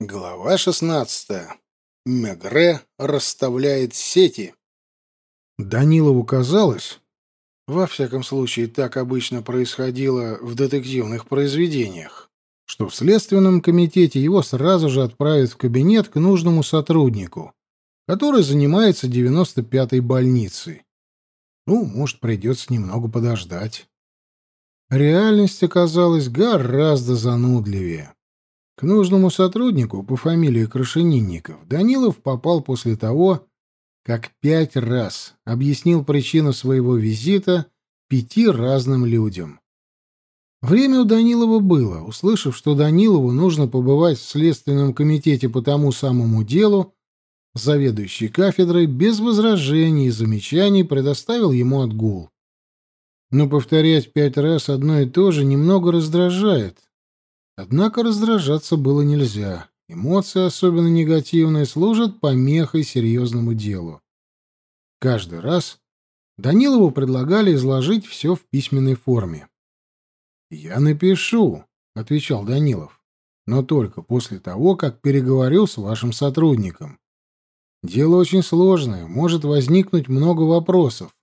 Глава 16. Мегре расставляет сети. Данилову казалось, во всяком случае так обычно происходило в детективных произведениях, что в следственном комитете его сразу же отправят в кабинет к нужному сотруднику, который занимается 95-й больницей. Ну, может, придется немного подождать. Реальность оказалась гораздо занудливее. К нужному сотруднику по фамилии Крашенинников Данилов попал после того, как пять раз объяснил причину своего визита пяти разным людям. Время у Данилова было. Услышав, что Данилову нужно побывать в Следственном комитете по тому самому делу, заведующий кафедрой без возражений и замечаний предоставил ему отгул. Но повторять пять раз одно и то же немного раздражает, Однако раздражаться было нельзя. Эмоции, особенно негативные, служат помехой серьезному делу. Каждый раз Данилову предлагали изложить все в письменной форме. «Я напишу», — отвечал Данилов, — «но только после того, как переговорю с вашим сотрудником. Дело очень сложное, может возникнуть много вопросов,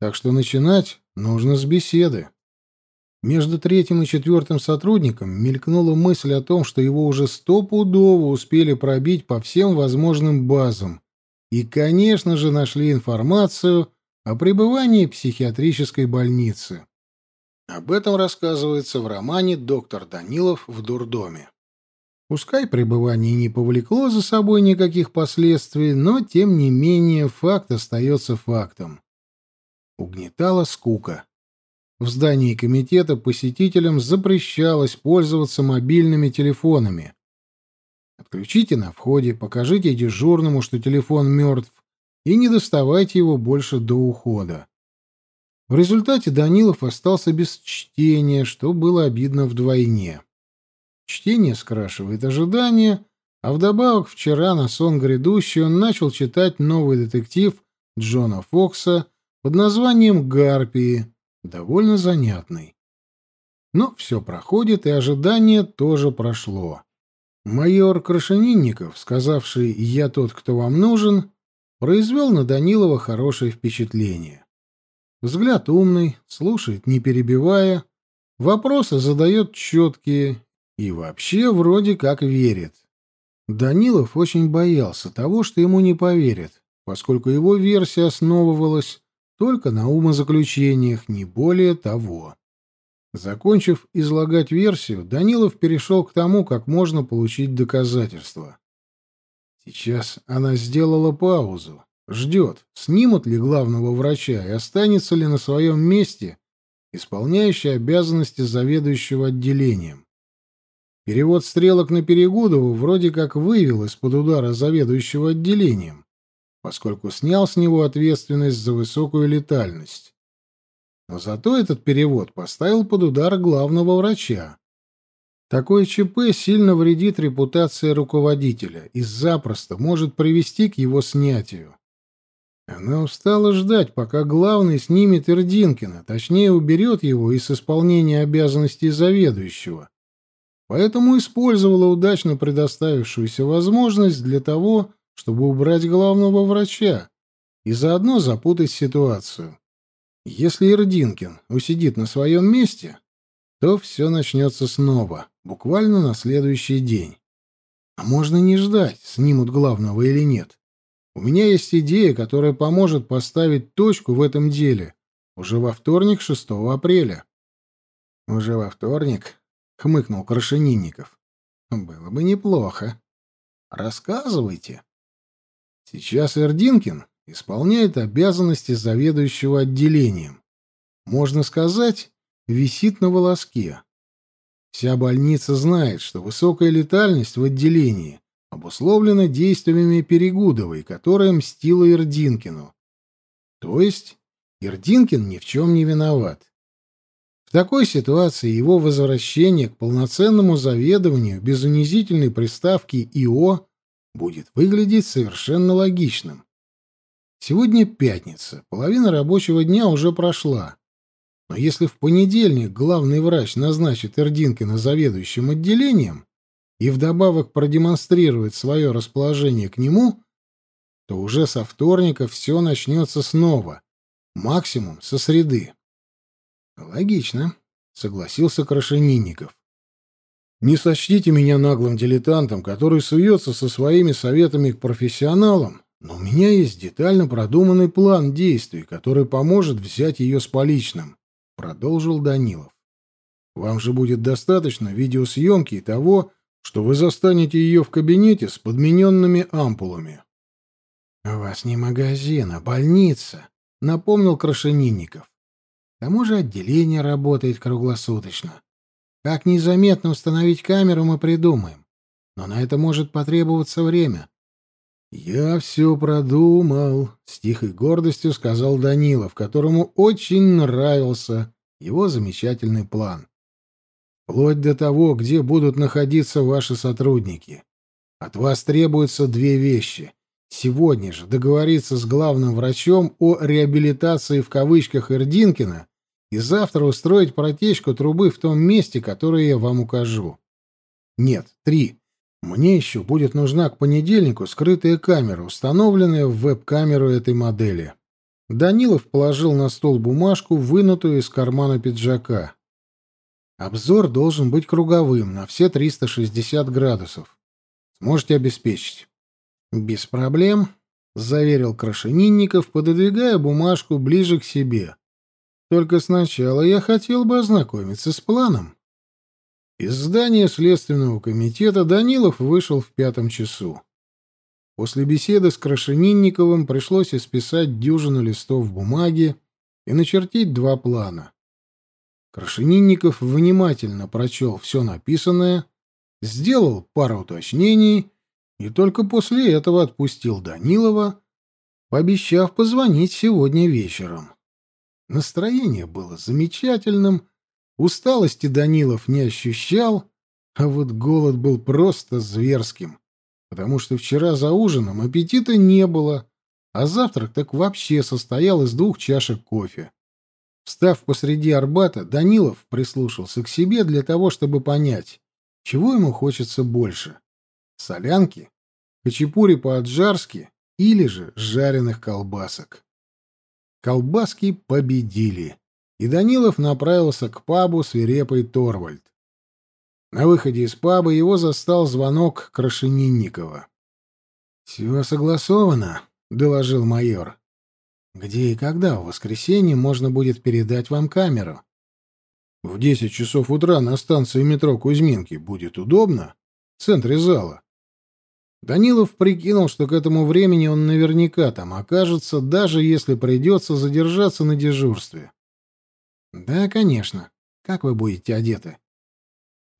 так что начинать нужно с беседы». Между третьим и четвертым сотрудником мелькнула мысль о том, что его уже стопудово успели пробить по всем возможным базам и, конечно же, нашли информацию о пребывании в психиатрической больнице. Об этом рассказывается в романе «Доктор Данилов в дурдоме». Пускай пребывание не повлекло за собой никаких последствий, но, тем не менее, факт остается фактом. Угнетала скука. В здании комитета посетителям запрещалось пользоваться мобильными телефонами. Отключите на входе, покажите дежурному, что телефон мертв, и не доставайте его больше до ухода. В результате Данилов остался без чтения, что было обидно вдвойне. Чтение скрашивает ожидания, а вдобавок вчера на сон грядущий он начал читать новый детектив Джона Фокса под названием «Гарпии», довольно занятный. Но все проходит, и ожидание тоже прошло. Майор Крашенинников, сказавший «я тот, кто вам нужен», произвел на Данилова хорошее впечатление. Взгляд умный, слушает, не перебивая, вопросы задает четкие и вообще вроде как верит. Данилов очень боялся того, что ему не поверят, поскольку его версия основывалась только на умозаключениях, не более того. Закончив излагать версию, Данилов перешел к тому, как можно получить доказательства. Сейчас она сделала паузу, ждет, снимут ли главного врача и останется ли на своем месте исполняющий обязанности заведующего отделением. Перевод стрелок на Перегудову вроде как вывел из-под удара заведующего отделением поскольку снял с него ответственность за высокую летальность. Но зато этот перевод поставил под удар главного врача. Такое ЧП сильно вредит репутации руководителя и запросто может привести к его снятию. Она устала ждать, пока главный снимет Ирдинкина, точнее уберет его из исполнения обязанностей заведующего. Поэтому использовала удачно предоставившуюся возможность для того, чтобы убрать главного врача и заодно запутать ситуацию. Если Ирдинкин усидит на своем месте, то все начнется снова, буквально на следующий день. А можно не ждать, снимут главного или нет. У меня есть идея, которая поможет поставить точку в этом деле уже во вторник, 6 апреля. Уже во вторник, хмыкнул Крашенинников. Было бы неплохо. Рассказывайте. Сейчас Эрдинкин исполняет обязанности заведующего отделением. Можно сказать, висит на волоске. Вся больница знает, что высокая летальность в отделении обусловлена действиями Перегудовой, которая мстила Ирдинкину. То есть Ирдинкин ни в чем не виноват. В такой ситуации его возвращение к полноценному заведованию без унизительной приставки «ИО» будет выглядеть совершенно логичным. Сегодня пятница, половина рабочего дня уже прошла. Но если в понедельник главный врач назначит Эрдинкина заведующим отделением, и вдобавок продемонстрирует свое расположение к нему, то уже со вторника все начнется снова, максимум со среды. Логично, согласился Крашенинников. Не сочтите меня наглым дилетантом, который суется со своими советами к профессионалам, но у меня есть детально продуманный план действий, который поможет взять ее с поличным, — продолжил Данилов. Вам же будет достаточно видеосъемки и того, что вы застанете ее в кабинете с подмененными ампулами. — У вас не магазин, а больница, — напомнил Крашенинников. К тому же отделение работает круглосуточно. Как незаметно установить камеру, мы придумаем. Но на это может потребоваться время. «Я все продумал», — с тихой гордостью сказал Данилов, которому очень нравился его замечательный план. «Вплоть до того, где будут находиться ваши сотрудники. От вас требуются две вещи. Сегодня же договориться с главным врачом о реабилитации в кавычках Ирдинкина и завтра устроить протечку трубы в том месте, которое я вам укажу. Нет, три. Мне еще будет нужна к понедельнику скрытая камера, установленная в веб-камеру этой модели. Данилов положил на стол бумажку, вынутую из кармана пиджака. Обзор должен быть круговым, на все 360 градусов. Сможете обеспечить? Без проблем, заверил Крашенинников, пододвигая бумажку ближе к себе. Только сначала я хотел бы ознакомиться с планом. Из здания Следственного комитета Данилов вышел в пятом часу. После беседы с Крашенинниковым пришлось исписать дюжину листов бумаги и начертить два плана. Крашенинников внимательно прочел все написанное, сделал пару уточнений и только после этого отпустил Данилова, пообещав позвонить сегодня вечером. Настроение было замечательным, Усталости Данилов не ощущал, а вот голод был просто зверским, потому что вчера за ужином аппетита не было, а завтрак так вообще состоял из двух чашек кофе. Встав посреди Арбата, Данилов прислушался к себе для того, чтобы понять, чего ему хочется больше — солянки, хачапури по-аджарски или же жареных колбасок. Колбаски победили и Данилов направился к пабу свирепый Торвальд. На выходе из паба его застал звонок Крашенинникова. «Все согласовано», — доложил майор. «Где и когда в воскресенье можно будет передать вам камеру?» «В десять часов утра на станции метро Кузьминки. Будет удобно? В центре зала». Данилов прикинул, что к этому времени он наверняка там окажется, даже если придется задержаться на дежурстве. Да, конечно. Как вы будете одеты?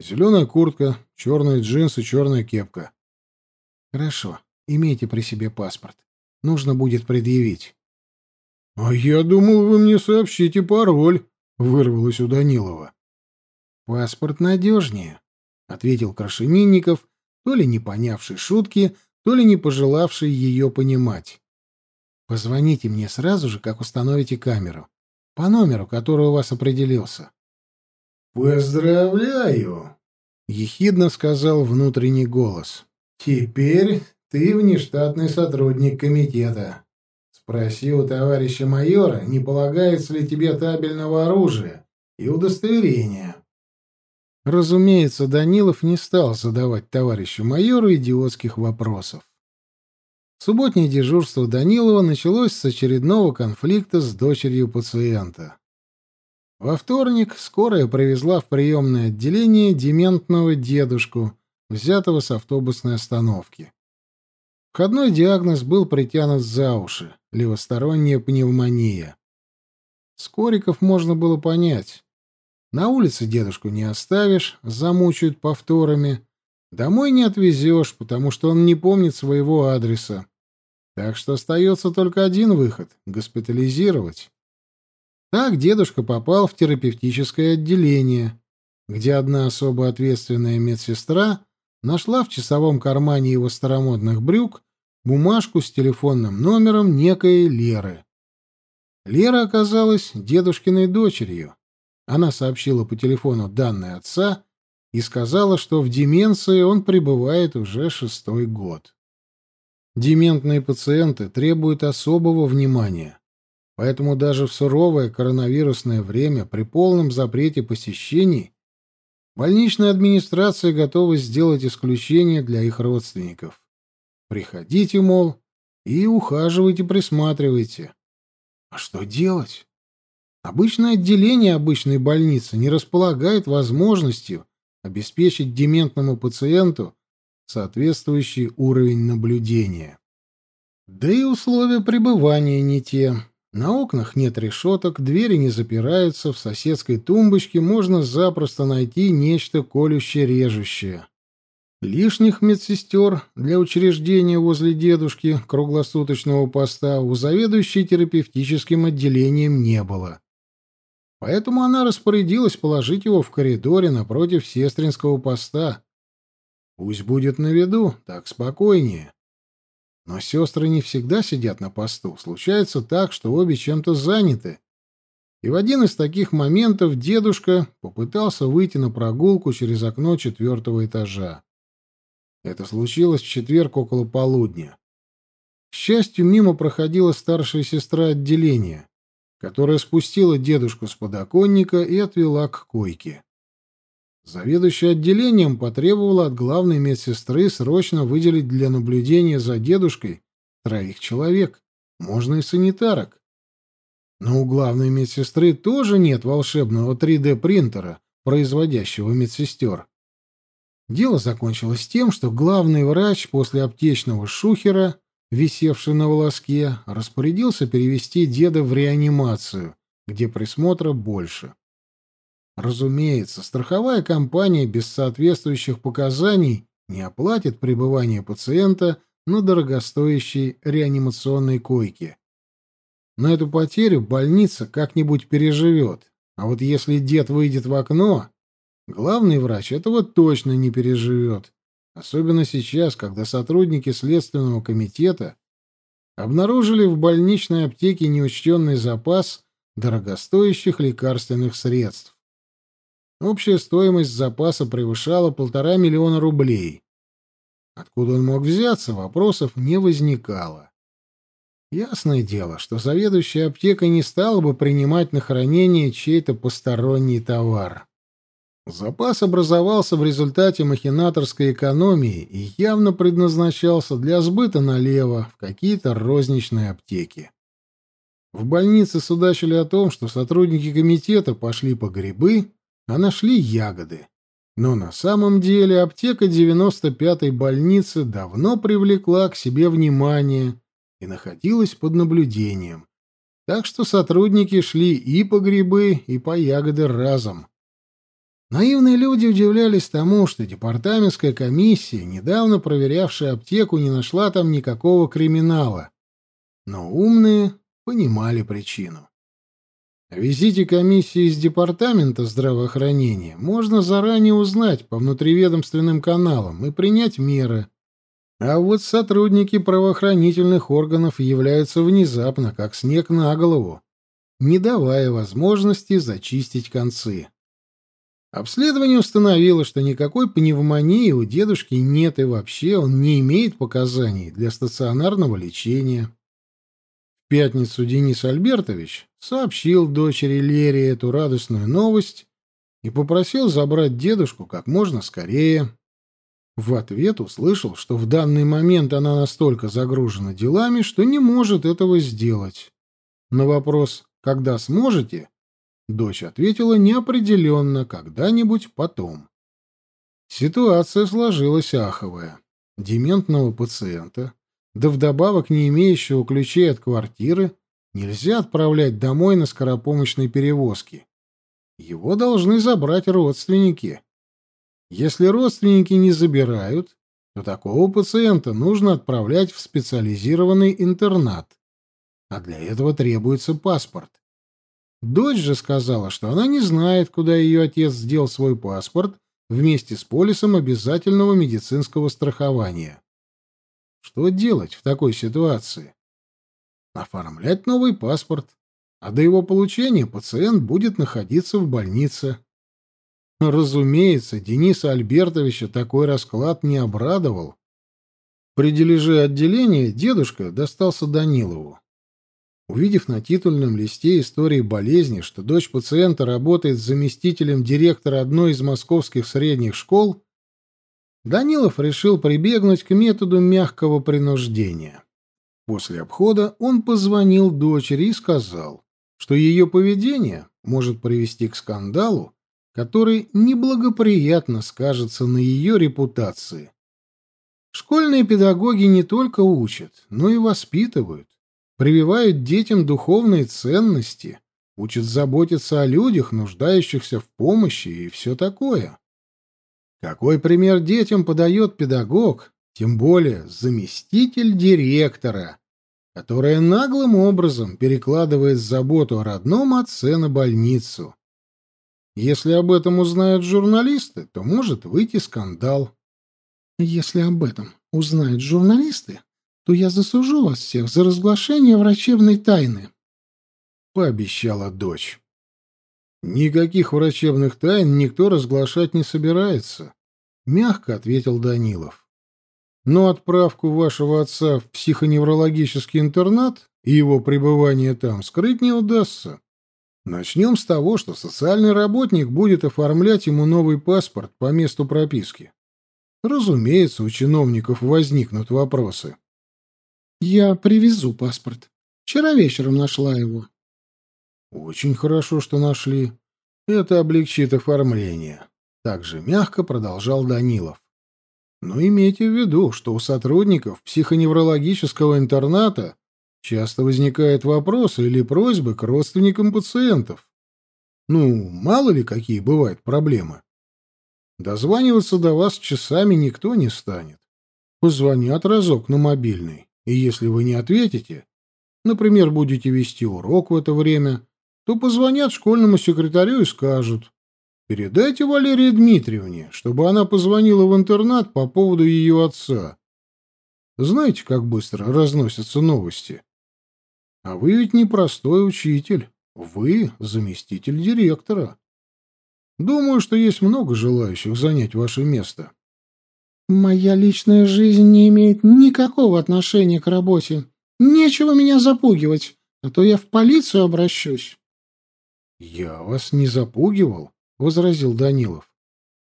Зеленая куртка, черные джинсы, черная кепка. Хорошо. Имейте при себе паспорт. Нужно будет предъявить. А я думал, вы мне сообщите пароль, вырвалось у Данилова. Паспорт надежнее, ответил Крашенинников, то ли не понявший шутки, то ли не пожелавший ее понимать. Позвоните мне сразу же, как установите камеру. По номеру, который у вас определился. «Поздравляю!» — ехидно сказал внутренний голос. «Теперь ты внештатный сотрудник комитета. Спроси у товарища майора, не полагается ли тебе табельного оружия и удостоверения». Разумеется, Данилов не стал задавать товарищу майору идиотских вопросов. Субботнее дежурство Данилова началось с очередного конфликта с дочерью пациента. Во вторник скорая привезла в приемное отделение дементного дедушку, взятого с автобусной остановки. Входной диагноз был притянут за уши — левосторонняя пневмония. Скориков можно было понять. На улице дедушку не оставишь, замучают повторами. Домой не отвезешь, потому что он не помнит своего адреса. Так что остается только один выход — госпитализировать. Так дедушка попал в терапевтическое отделение, где одна особо ответственная медсестра нашла в часовом кармане его старомодных брюк бумажку с телефонным номером некой Леры. Лера оказалась дедушкиной дочерью. Она сообщила по телефону данные отца и сказала, что в деменции он пребывает уже шестой год. Дементные пациенты требуют особого внимания, поэтому даже в суровое коронавирусное время при полном запрете посещений больничная администрация готова сделать исключение для их родственников. Приходите, мол, и ухаживайте, присматривайте. А что делать? Обычное отделение обычной больницы не располагает возможностью обеспечить дементному пациенту соответствующий уровень наблюдения. Да и условия пребывания не те. На окнах нет решеток, двери не запираются, в соседской тумбочке можно запросто найти нечто колюще-режущее. Лишних медсестер для учреждения возле дедушки круглосуточного поста у заведующей терапевтическим отделением не было. Поэтому она распорядилась положить его в коридоре напротив сестринского поста. Пусть будет на виду, так спокойнее. Но сестры не всегда сидят на посту. Случается так, что обе чем-то заняты. И в один из таких моментов дедушка попытался выйти на прогулку через окно четвертого этажа. Это случилось в четверг около полудня. К счастью, мимо проходила старшая сестра отделения которая спустила дедушку с подоконника и отвела к койке. Заведующая отделением потребовала от главной медсестры срочно выделить для наблюдения за дедушкой троих человек, можно и санитарок. Но у главной медсестры тоже нет волшебного 3D-принтера, производящего медсестер. Дело закончилось тем, что главный врач после аптечного шухера висевший на волоске, распорядился перевести деда в реанимацию, где присмотра больше. Разумеется, страховая компания без соответствующих показаний не оплатит пребывание пациента на дорогостоящей реанимационной койке. Но эту потерю больница как-нибудь переживет. А вот если дед выйдет в окно, главный врач этого точно не переживет. Особенно сейчас, когда сотрудники Следственного комитета обнаружили в больничной аптеке неучтенный запас дорогостоящих лекарственных средств. Общая стоимость запаса превышала полтора миллиона рублей. Откуда он мог взяться, вопросов не возникало. Ясное дело, что заведующая аптекой не стала бы принимать на хранение чей-то посторонний товар. Запас образовался в результате махинаторской экономии и явно предназначался для сбыта налево в какие-то розничные аптеки. В больнице судачили о том, что сотрудники комитета пошли по грибы, а нашли ягоды. Но на самом деле аптека 95-й больницы давно привлекла к себе внимание и находилась под наблюдением. Так что сотрудники шли и по грибы, и по ягоды разом. Наивные люди удивлялись тому, что департаментская комиссия, недавно проверявшая аптеку, не нашла там никакого криминала. Но умные понимали причину. О визите комиссии из департамента здравоохранения можно заранее узнать по внутриведомственным каналам и принять меры. А вот сотрудники правоохранительных органов являются внезапно, как снег на голову, не давая возможности зачистить концы. Обследование установило, что никакой пневмонии у дедушки нет и вообще он не имеет показаний для стационарного лечения. В пятницу Денис Альбертович сообщил дочери Лере эту радостную новость и попросил забрать дедушку как можно скорее. В ответ услышал, что в данный момент она настолько загружена делами, что не может этого сделать. На вопрос «Когда сможете?» Дочь ответила неопределенно, когда-нибудь потом. Ситуация сложилась аховая. Дементного пациента, да вдобавок не имеющего ключей от квартиры, нельзя отправлять домой на скоропомощной перевозке. Его должны забрать родственники. Если родственники не забирают, то такого пациента нужно отправлять в специализированный интернат. А для этого требуется паспорт. Дочь же сказала, что она не знает, куда ее отец сделал свой паспорт вместе с полисом обязательного медицинского страхования. Что делать в такой ситуации? Оформлять новый паспорт, а до его получения пациент будет находиться в больнице. Разумеется, Дениса Альбертовича такой расклад не обрадовал. При дележе отделения дедушка достался Данилову. Увидев на титульном листе истории болезни, что дочь пациента работает заместителем директора одной из московских средних школ, Данилов решил прибегнуть к методу мягкого принуждения. После обхода он позвонил дочери и сказал, что ее поведение может привести к скандалу, который неблагоприятно скажется на ее репутации. Школьные педагоги не только учат, но и воспитывают, прививают детям духовные ценности, учат заботиться о людях, нуждающихся в помощи и все такое. Какой пример детям подает педагог, тем более заместитель директора, которая наглым образом перекладывает заботу о родном отце на больницу. Если об этом узнают журналисты, то может выйти скандал. Если об этом узнают журналисты, то я засужу вас всех за разглашение врачебной тайны, — пообещала дочь. Никаких врачебных тайн никто разглашать не собирается, — мягко ответил Данилов. Но отправку вашего отца в психоневрологический интернат и его пребывание там скрыть не удастся. Начнем с того, что социальный работник будет оформлять ему новый паспорт по месту прописки. Разумеется, у чиновников возникнут вопросы. Я привезу паспорт. Вчера вечером нашла его. Очень хорошо, что нашли. Это облегчит оформление. Также мягко продолжал Данилов. Но имейте в виду, что у сотрудников психоневрологического интерната часто возникают вопросы или просьбы к родственникам пациентов. Ну, мало ли какие бывают проблемы. Дозваниваться до вас часами никто не станет. Позвонят разок на мобильный, и если вы не ответите, например, будете вести урок в это время, то позвонят школьному секретарю и скажут «Передайте Валерии Дмитриевне, чтобы она позвонила в интернат по поводу ее отца». Знаете, как быстро разносятся новости? А вы ведь не простой учитель, вы заместитель директора. Думаю, что есть много желающих занять ваше место. Моя личная жизнь не имеет никакого отношения к работе. Нечего меня запугивать, а то я в полицию обращусь. Я вас не запугивал, возразил Данилов,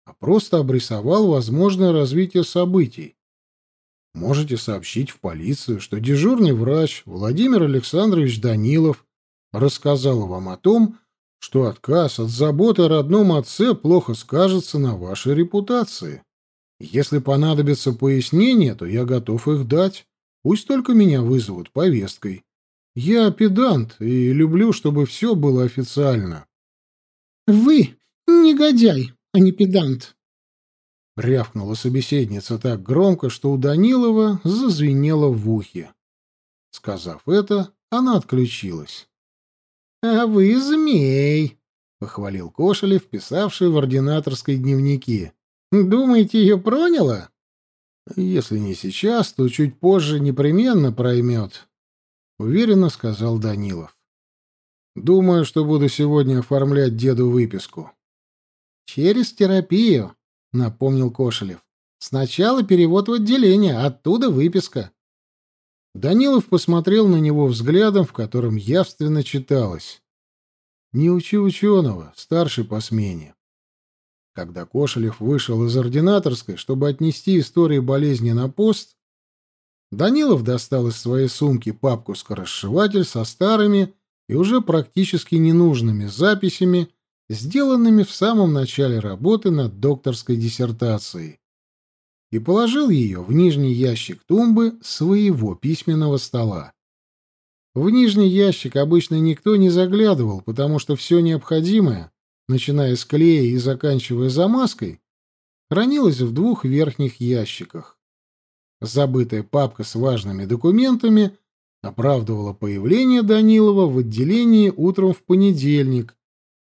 а просто обрисовал возможное развитие событий. Можете сообщить в полицию, что дежурный врач Владимир Александрович Данилов рассказал вам о том, что отказ от заботы о родном отце плохо скажется на вашей репутации. Если понадобятся пояснения, то я готов их дать. Пусть только меня вызовут повесткой. Я педант и люблю, чтобы все было официально. — Вы негодяй, а не педант. Рявкнула собеседница так громко, что у Данилова зазвенело в ухе. Сказав это, она отключилась. «А вы змей!» — похвалил Кошелев, писавший в ординаторской дневники. «Думаете, ее проняло?» «Если не сейчас, то чуть позже непременно проймет», — уверенно сказал Данилов. «Думаю, что буду сегодня оформлять деду выписку». «Через терапию», — напомнил Кошелев. «Сначала перевод в отделение, оттуда выписка». Данилов посмотрел на него взглядом, в котором явственно читалось. «Не учи ученого, старший по смене». Когда Кошелев вышел из ординаторской, чтобы отнести истории болезни на пост, Данилов достал из своей сумки папку-скоросшиватель со старыми и уже практически ненужными записями, сделанными в самом начале работы над докторской диссертацией и положил ее в нижний ящик тумбы своего письменного стола. В нижний ящик обычно никто не заглядывал, потому что все необходимое, начиная с клея и заканчивая замазкой, хранилось в двух верхних ящиках. Забытая папка с важными документами оправдывала появление Данилова в отделении утром в понедельник,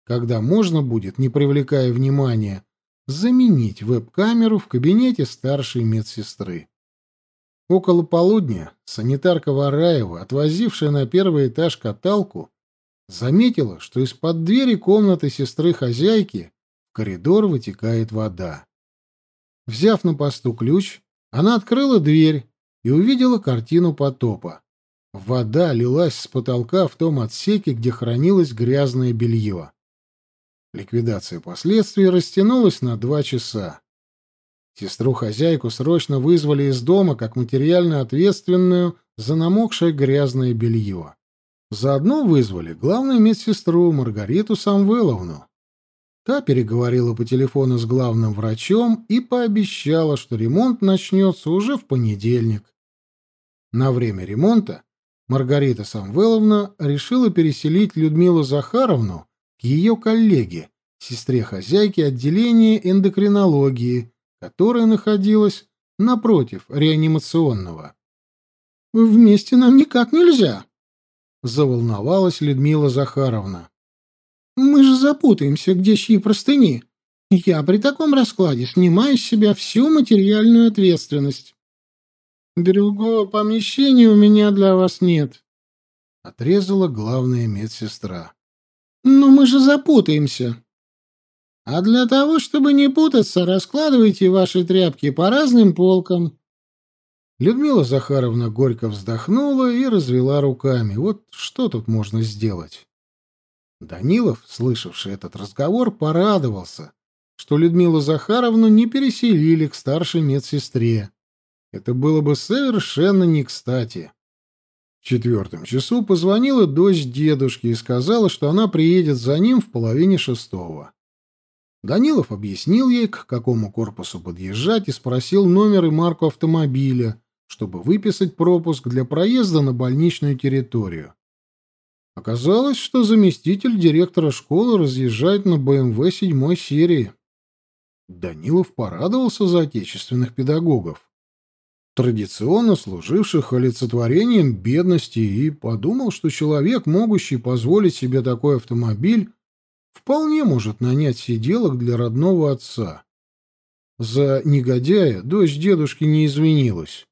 когда можно будет, не привлекая внимания, заменить веб-камеру в кабинете старшей медсестры. Около полудня санитарка Вараева, отвозившая на первый этаж каталку, заметила, что из-под двери комнаты сестры-хозяйки в коридор вытекает вода. Взяв на посту ключ, она открыла дверь и увидела картину потопа. Вода лилась с потолка в том отсеке, где хранилось грязное белье. Ликвидация последствий растянулась на два часа. Сестру-хозяйку срочно вызвали из дома как материально ответственную за намокшее грязное белье. Заодно вызвали главную медсестру Маргариту Самвеловну. Та переговорила по телефону с главным врачом и пообещала, что ремонт начнется уже в понедельник. На время ремонта Маргарита Самвеловна решила переселить Людмилу Захаровну к ее коллеге, сестре хозяйки отделения эндокринологии, которая находилась напротив реанимационного. «Вместе нам никак нельзя», — заволновалась Людмила Захаровна. «Мы же запутаемся, где чьи простыни. Я при таком раскладе снимаю с себя всю материальную ответственность». «Другого помещения у меня для вас нет», — отрезала главная медсестра. «Но мы же запутаемся», а для того, чтобы не путаться, раскладывайте ваши тряпки по разным полкам. Людмила Захаровна горько вздохнула и развела руками. Вот что тут можно сделать? Данилов, слышавший этот разговор, порадовался, что Людмилу Захаровну не переселили к старшей медсестре. Это было бы совершенно не кстати. В четвертом часу позвонила дочь дедушки и сказала, что она приедет за ним в половине шестого. Данилов объяснил ей, к какому корпусу подъезжать, и спросил номер и марку автомобиля, чтобы выписать пропуск для проезда на больничную территорию. Оказалось, что заместитель директора школы разъезжает на БМВ седьмой серии. Данилов порадовался за отечественных педагогов, традиционно служивших олицетворением бедности, и подумал, что человек, могущий позволить себе такой автомобиль, вполне может нанять сиделок для родного отца. За негодяя дочь дедушки не извинилась.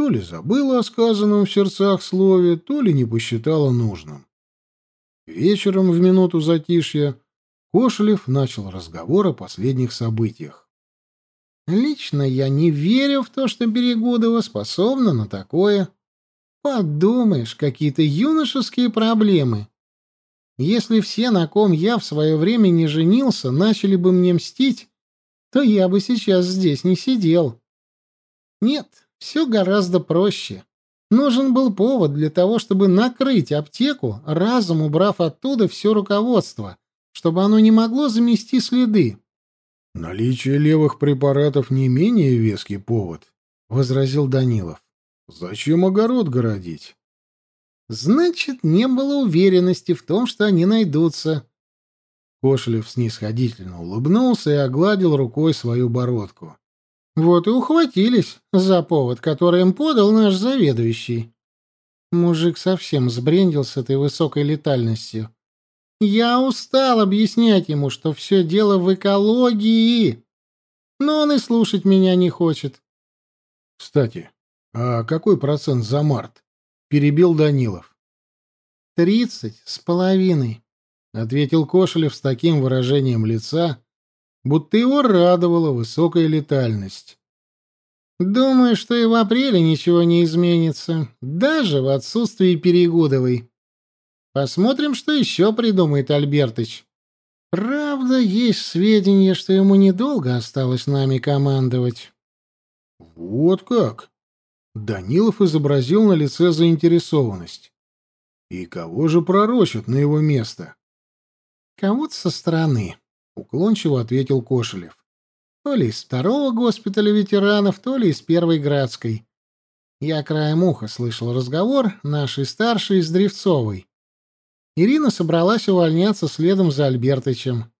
То ли забыла о сказанном в сердцах слове, то ли не посчитала нужным. Вечером в минуту затишья Кошелев начал разговор о последних событиях. «Лично я не верю в то, что Берегудова способна на такое. Подумаешь, какие-то юношеские проблемы. Если все, на ком я в свое время не женился, начали бы мне мстить, то я бы сейчас здесь не сидел. Нет, все гораздо проще. Нужен был повод для того, чтобы накрыть аптеку, разом убрав оттуда все руководство, чтобы оно не могло замести следы. — Наличие левых препаратов не менее веский повод, — возразил Данилов. — Зачем огород городить? Значит, не было уверенности в том, что они найдутся. Кошелев снисходительно улыбнулся и огладил рукой свою бородку. Вот и ухватились за повод, который им подал наш заведующий. Мужик совсем сбрендил с этой высокой летальностью. Я устал объяснять ему, что все дело в экологии. Но он и слушать меня не хочет. Кстати, а какой процент за март? перебил Данилов. «Тридцать с половиной», — ответил Кошелев с таким выражением лица, будто его радовала высокая летальность. «Думаю, что и в апреле ничего не изменится, даже в отсутствии Перегудовой. Посмотрим, что еще придумает Альбертыч. Правда, есть сведения, что ему недолго осталось нами командовать». «Вот как?» Данилов изобразил на лице заинтересованность. И кого же пророчат на его место? Кого-то со стороны, уклончиво ответил Кошелев. То ли из второго госпиталя ветеранов, то ли из первой градской. Я краем уха слышал разговор нашей старшей с Древцовой. Ирина собралась увольняться следом за Альбертычем.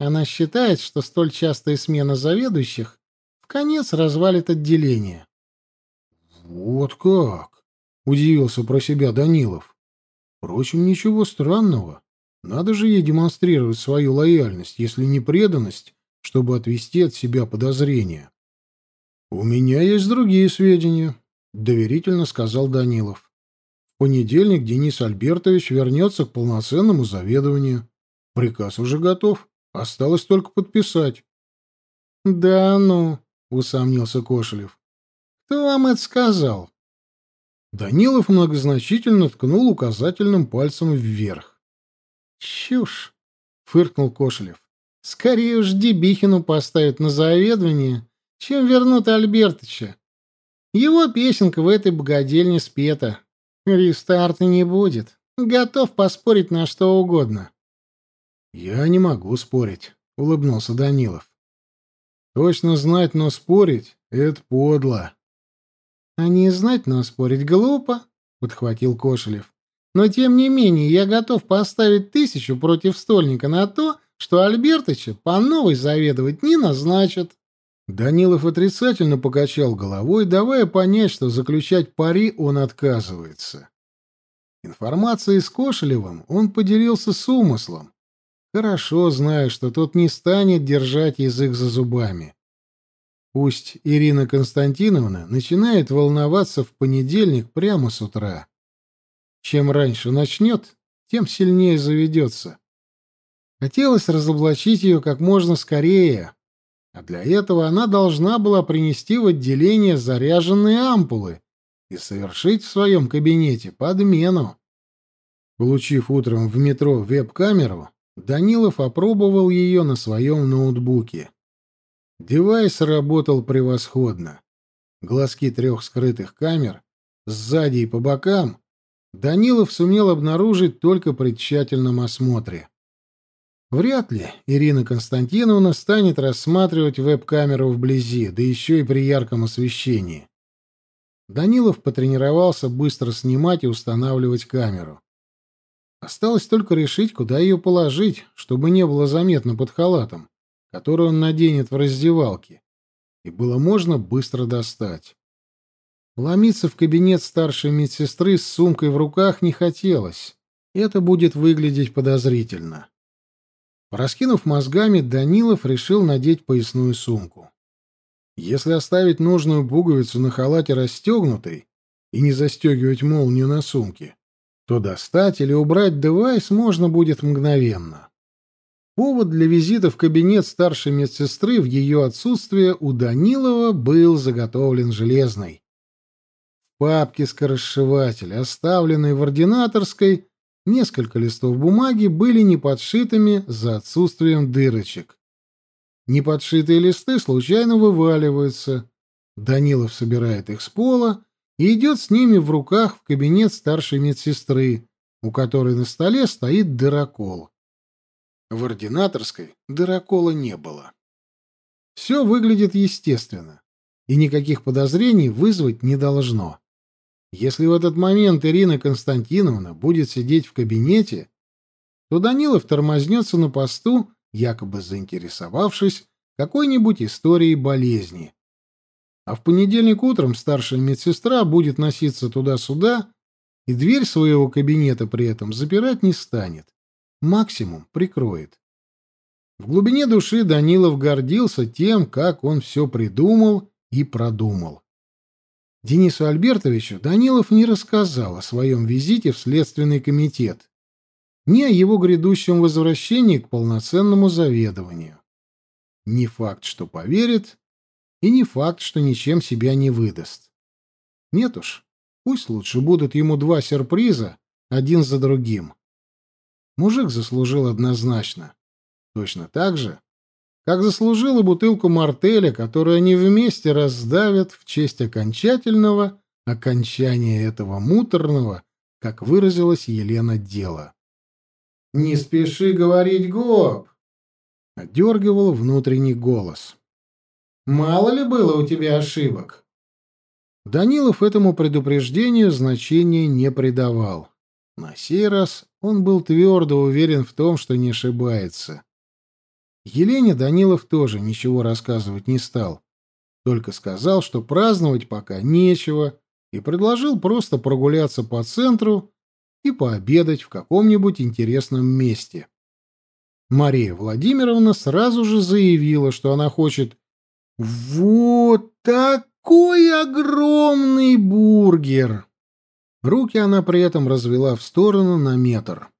Она считает, что столь частая смена заведующих в конец развалит отделение. «Вот как!» — удивился про себя Данилов. «Впрочем, ничего странного. Надо же ей демонстрировать свою лояльность, если не преданность, чтобы отвести от себя подозрения». «У меня есть другие сведения», — доверительно сказал Данилов. «В понедельник Денис Альбертович вернется к полноценному заведованию. Приказ уже готов. Осталось только подписать. — Да ну, — усомнился Кошелев. — Кто вам это сказал? Данилов многозначительно ткнул указательным пальцем вверх. — Чушь! — фыркнул Кошелев. — Скорее уж Дебихину поставят на заведование, чем вернут Альбертыча. Его песенка в этой богадельне спета. Рестарта не будет. Готов поспорить на что угодно. — Я не могу спорить, — улыбнулся Данилов. — Точно знать, но спорить — это подло. — А не знать, но спорить глупо, — подхватил Кошелев. — Но тем не менее я готов поставить тысячу против стольника на то, что Альбертыча по новой заведовать не назначат. Данилов отрицательно покачал головой, давая понять, что заключать пари он отказывается. Информацией с Кошелевым он поделился с умыслом, хорошо зная, что тот не станет держать язык за зубами. Пусть Ирина Константиновна начинает волноваться в понедельник прямо с утра. Чем раньше начнет, тем сильнее заведется. Хотелось разоблачить ее как можно скорее, а для этого она должна была принести в отделение заряженные ампулы и совершить в своем кабинете подмену. Получив утром в метро веб-камеру, Данилов опробовал ее на своем ноутбуке. Девайс работал превосходно. Глазки трех скрытых камер, сзади и по бокам, Данилов сумел обнаружить только при тщательном осмотре. Вряд ли Ирина Константиновна станет рассматривать веб-камеру вблизи, да еще и при ярком освещении. Данилов потренировался быстро снимать и устанавливать камеру. Осталось только решить, куда ее положить, чтобы не было заметно под халатом, который он наденет в раздевалке, и было можно быстро достать. Ломиться в кабинет старшей медсестры с сумкой в руках не хотелось. Это будет выглядеть подозрительно. Раскинув мозгами, Данилов решил надеть поясную сумку. Если оставить нужную пуговицу на халате расстегнутой и не застегивать молнию на сумке, то достать или убрать девайс можно будет мгновенно. Повод для визита в кабинет старшей медсестры в ее отсутствие у Данилова был заготовлен железный. Скоросшивателя, оставленной в ординаторской, Несколько листов бумаги были неподшитыми за отсутствием дырочек. Неподшитые листы случайно вываливаются. Данилов собирает их с пола и идет с ними в руках в кабинет старшей медсестры, у которой на столе стоит дырокол. В ординаторской дырокола не было. Все выглядит естественно, и никаких подозрений вызвать не должно. Если в этот момент Ирина Константиновна будет сидеть в кабинете, то Данилов тормознется на посту, якобы заинтересовавшись какой-нибудь историей болезни. А в понедельник утром старшая медсестра будет носиться туда-сюда, и дверь своего кабинета при этом запирать не станет. Максимум прикроет. В глубине души Данилов гордился тем, как он все придумал и продумал. Денису Альбертовичу Данилов не рассказал о своем визите в Следственный комитет, ни о его грядущем возвращении к полноценному заведованию. Не факт, что поверит, и не факт, что ничем себя не выдаст. Нет уж, пусть лучше будут ему два сюрприза, один за другим. Мужик заслужил однозначно. Точно так же, как заслужила бутылку мартеля, которую они вместе раздавят в честь окончательного окончания этого муторного, как выразилась Елена, дела. «Не спеши говорить, Гоп!» — одергивал внутренний голос. «Мало ли было у тебя ошибок?» Данилов этому предупреждению значения не придавал. На сей раз он был твердо уверен в том, что не ошибается. Елене Данилов тоже ничего рассказывать не стал, только сказал, что праздновать пока нечего, и предложил просто прогуляться по центру и пообедать в каком-нибудь интересном месте. Мария Владимировна сразу же заявила, что она хочет «Вот такой огромный бургер!» Руки она при этом развела в сторону на метр.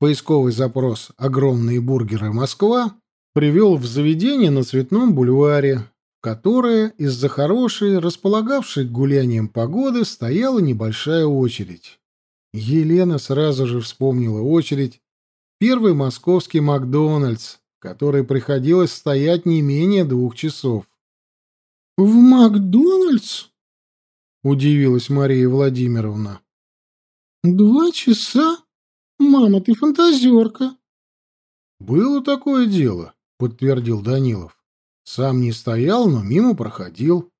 Поисковый запрос «Огромные бургеры Москва» привел в заведение на Цветном бульваре, которое из-за хорошей, располагавшей к гуляниям погоды, стояла небольшая очередь. Елена сразу же вспомнила очередь. Первый московский Макдональдс, в которой приходилось стоять не менее двух часов. «В Макдональдс?» — удивилась Мария Владимировна. «Два часа? Мама, ты фантазерка!» «Было такое дело», — подтвердил Данилов. «Сам не стоял, но мимо проходил.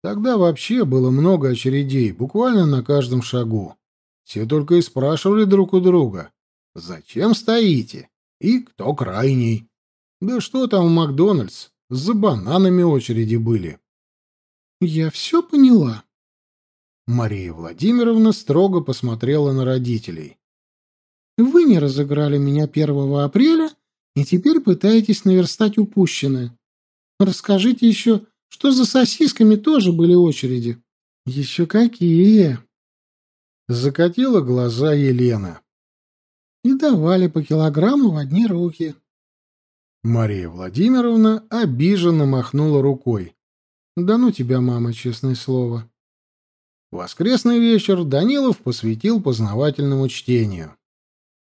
Тогда вообще было много очередей, буквально на каждом шагу. Все только и спрашивали друг у друга, зачем стоите и кто крайний. Да что там в Макдональдс, за бананами очереди были». «Я все поняла», Мария Владимировна строго посмотрела на родителей. «Вы не разыграли меня 1 апреля и теперь пытаетесь наверстать упущенное. Расскажите еще, что за сосисками тоже были очереди?» «Еще какие!» Закатила глаза Елена. «И давали по килограмму в одни руки». Мария Владимировна обиженно махнула рукой. «Да ну тебя, мама, честное слово». Воскресный вечер Данилов посвятил познавательному чтению.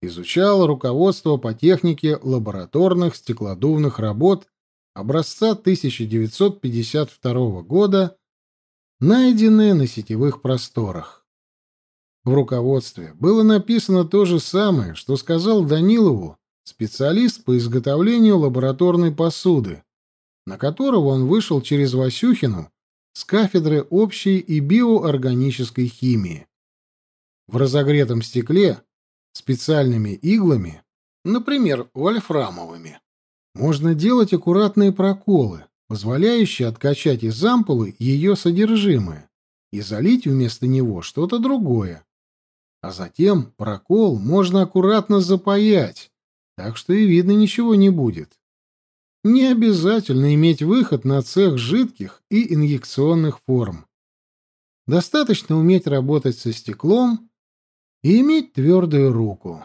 Изучал руководство по технике лабораторных стеклодувных работ образца 1952 года, найденные на сетевых просторах. В руководстве было написано то же самое, что сказал Данилову специалист по изготовлению лабораторной посуды, на которого он вышел через Васюхину с кафедры общей и биоорганической химии. В разогретом стекле специальными иглами, например, вольфрамовыми, можно делать аккуратные проколы, позволяющие откачать из ампулы ее содержимое и залить вместо него что-то другое. А затем прокол можно аккуратно запаять, так что и видно ничего не будет. Не обязательно иметь выход на цех жидких и инъекционных форм. Достаточно уметь работать со стеклом и иметь твердую руку.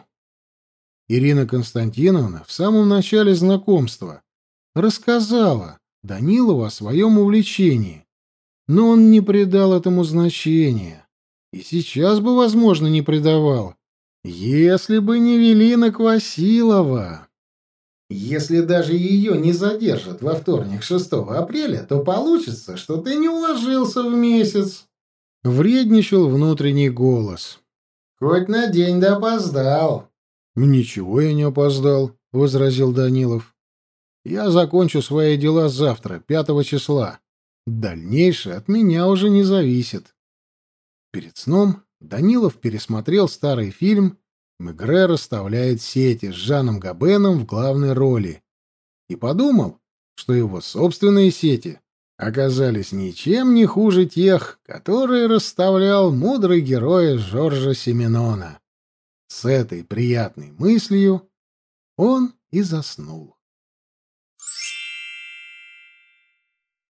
Ирина Константиновна в самом начале знакомства рассказала Данилову о своем увлечении, но он не придал этому значения. И сейчас бы, возможно, не придавал, если бы не Велина Квасилова. Если даже ее не задержат во вторник 6 апреля, то получится, что ты не уложился в месяц. Вредничал внутренний голос. Хоть на день да опоздал. Ничего я не опоздал, возразил Данилов. Я закончу свои дела завтра, пятого числа. Дальнейшее от меня уже не зависит. Перед сном Данилов пересмотрел старый фильм Мегре расставляет сети с Жаном Габеном в главной роли. И подумал, что его собственные сети оказались ничем не хуже тех, которые расставлял мудрый герой Жоржа Семенона. С этой приятной мыслью он и заснул.